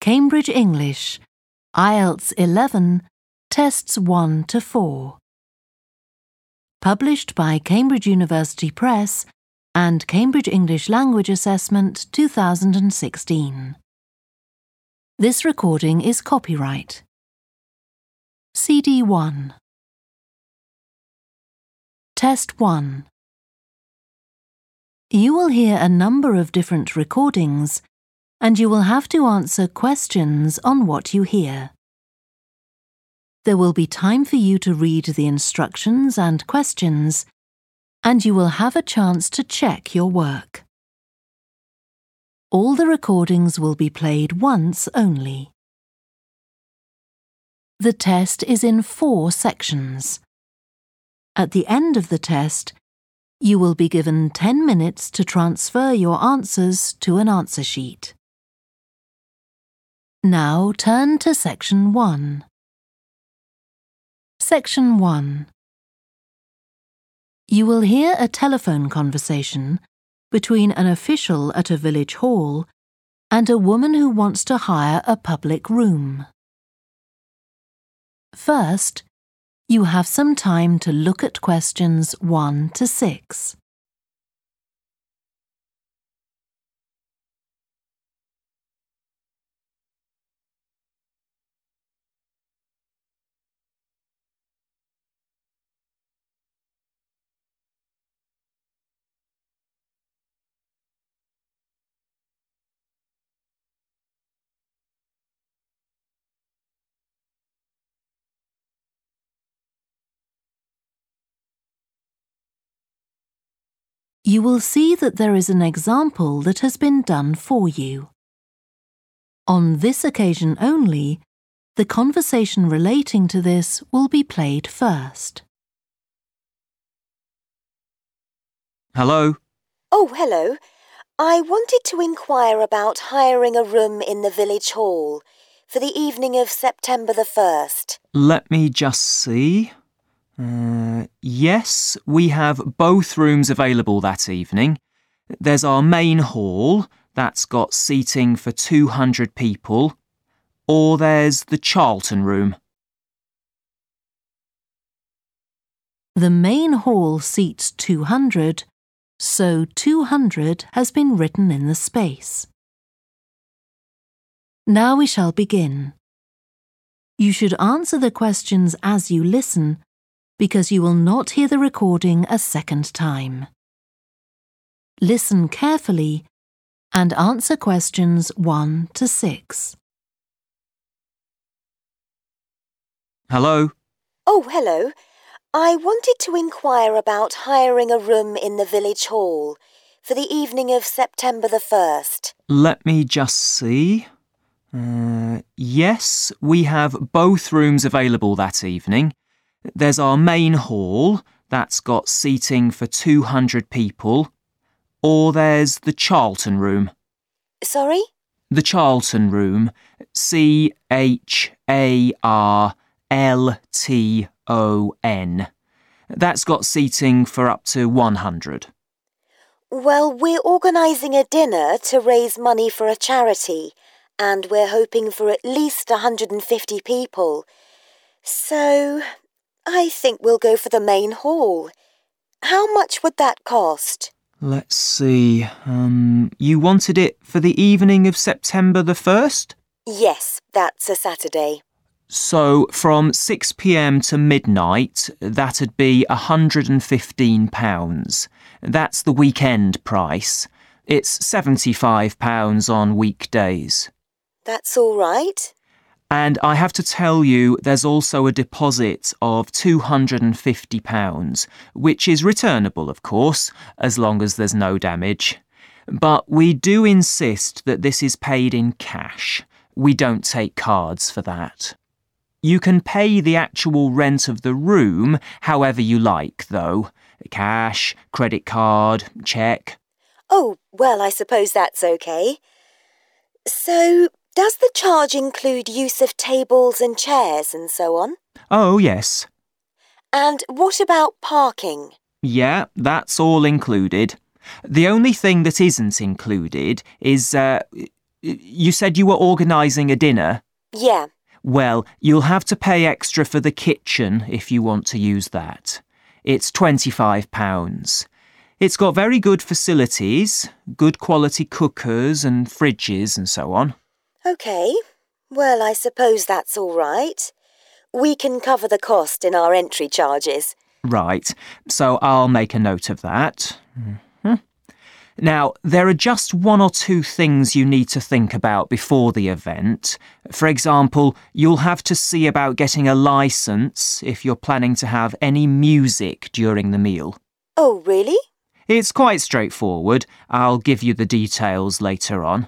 Cambridge English, IELTS 11, Tests 1 to 4. Published by Cambridge University Press and Cambridge English Language Assessment 2016. This recording is copyright. CD 1 Test 1 You will hear a number of different recordings and you will have to answer questions on what you hear. There will be time for you to read the instructions and questions, and you will have a chance to check your work. All the recordings will be played once only. The test is in four sections. At the end of the test, you will be given 10 minutes to transfer your answers to an answer sheet. Now turn to section 1. Section 1. You will hear a telephone conversation between an official at a village hall and a woman who wants to hire a public room. First, you have some time to look at questions 1 to 6. You will see that there is an example that has been done for you. On this occasion only, the conversation relating to this will be played first. Hello? Oh, hello. I wanted to inquire about hiring a room in the village hall for the evening of September the 1st. Let me just see. Uh, yes, we have both rooms available that evening. There's our main hall, that's got seating for 200 people, or there's the Charlton room. The main hall seats 200, so 200 has been written in the space. Now we shall begin. You should answer the questions as you listen because you will not hear the recording a second time. Listen carefully and answer questions 1 to 6. Hello? Oh, hello. I wanted to inquire about hiring a room in the village hall for the evening of September the 1st. Let me just see. Uh, yes, we have both rooms available that evening. There's our main hall, that's got seating for 200 people, or there's the Charlton room. Sorry? The Charlton room, C H A R L T O N. That's got seating for up to 100. Well, we're organising a dinner to raise money for a charity, and we're hoping for at least 150 people. So, I think we'll go for the main hall. How much would that cost? Let's see. Um, you wanted it for the evening of September the 1st? Yes, that's a Saturday. So from 6 pm to midnight, that'd be £115. That's the weekend price. It's £75 on weekdays. That's all right. And I have to tell you, there's also a deposit of £250, which is returnable, of course, as long as there's no damage. But we do insist that this is paid in cash. We don't take cards for that. You can pay the actual rent of the room however you like, though. Cash, credit card, cheque. Oh, well, I suppose that's okay. So, does the charge include use of tables and chairs and so on? Oh, yes. And what about parking? Yeah, that's all included. The only thing that isn't included is, uh, You said you were organising a dinner? Yeah. Well, you'll have to pay extra for the kitchen if you want to use that. It's £25. It's got very good facilities, good quality cookers and fridges and so on. OK. Well, I suppose that's all right. We can cover the cost in our entry charges. Right, so I'll make a note of that. Mm-hmm. Now, there are just one or two things you need to think about before the event. For example, you'll have to see about getting a license if you're planning to have any music during the meal. Oh, really? It's quite straightforward. I'll give you the details later on.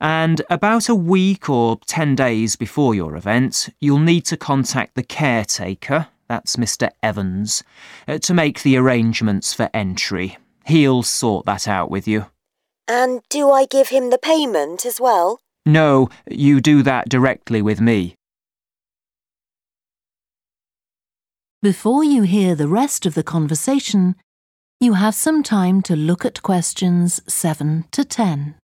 And about a week or 10 days before your event, you'll need to contact the caretaker, that's Mr. Evans, uh, to make the arrangements for entry. He'll sort that out with you. And do I give him the payment as well? No, you do that directly with me. Before you hear the rest of the conversation, you have some time to look at questions 7 to 10.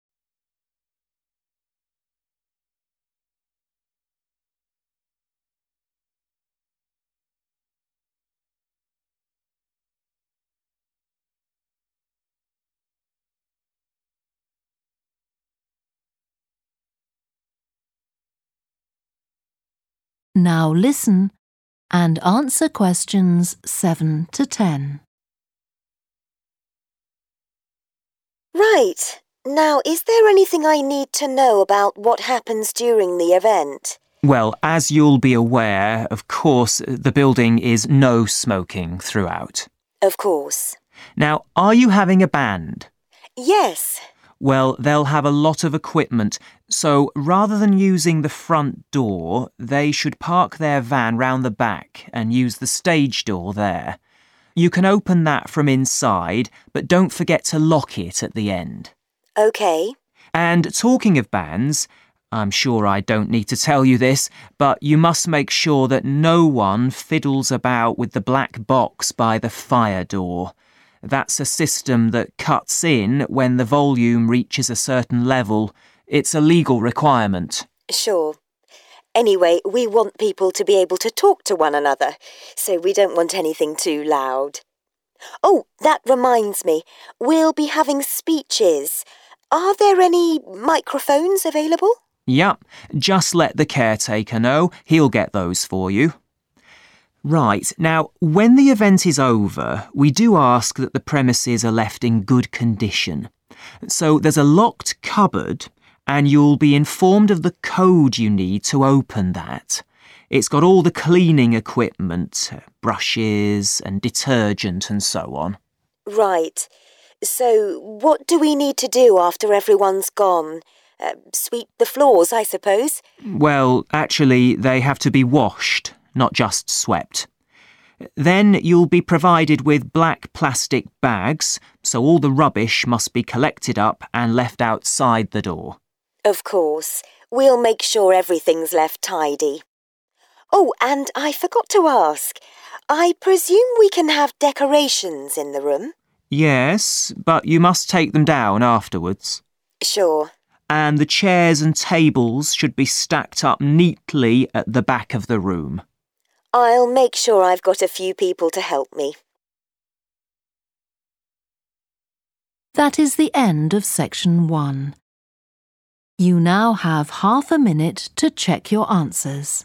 Now listen and answer questions 7 to 10. Right. Now, is there anything I need to know about what happens during the event? Well, as you'll be aware, of course, the building is no smoking throughout. Of course. Now, are you having a band? Yes. Well, they'll have a lot of equipment, so rather than using the front door, they should park their van round the back and use the stage door there. You can open that from inside, but don't forget to lock it at the end. OK. And talking of bands, I'm sure I don't need to tell you this, but you must make sure that no one fiddles about with the black box by the fire door. That's a system that cuts in when the volume reaches a certain level. It's a legal requirement. Sure. Anyway, we want people to be able to talk to one another, so we don't want anything too loud. Oh, that reminds me. We'll be having speeches. Are there any microphones available? Yep, just let the caretaker know. He'll get those for you. Right, now, when the event is over, we do ask that the premises are left in good condition. So there's a locked cupboard, and you'll be informed of the code you need to open that. It's got all the cleaning equipment, brushes and detergent and so on. Right. So, what do we need to do after everyone's gone? Uh, sweep the floors, I suppose? Well, actually, they have to be washed not just swept. Then you'll be provided with black plastic bags, so all the rubbish must be collected up and left outside the door. Of course. We'll make sure everything's left tidy. Oh, and I forgot to ask. I presume we can have decorations in the room? Yes, but you must take them down afterwards. Sure. And the chairs and tables should be stacked up neatly at the back of the room. I'll make sure I've got a few people to help me. That is the end of section one. You now have half a minute to check your answers.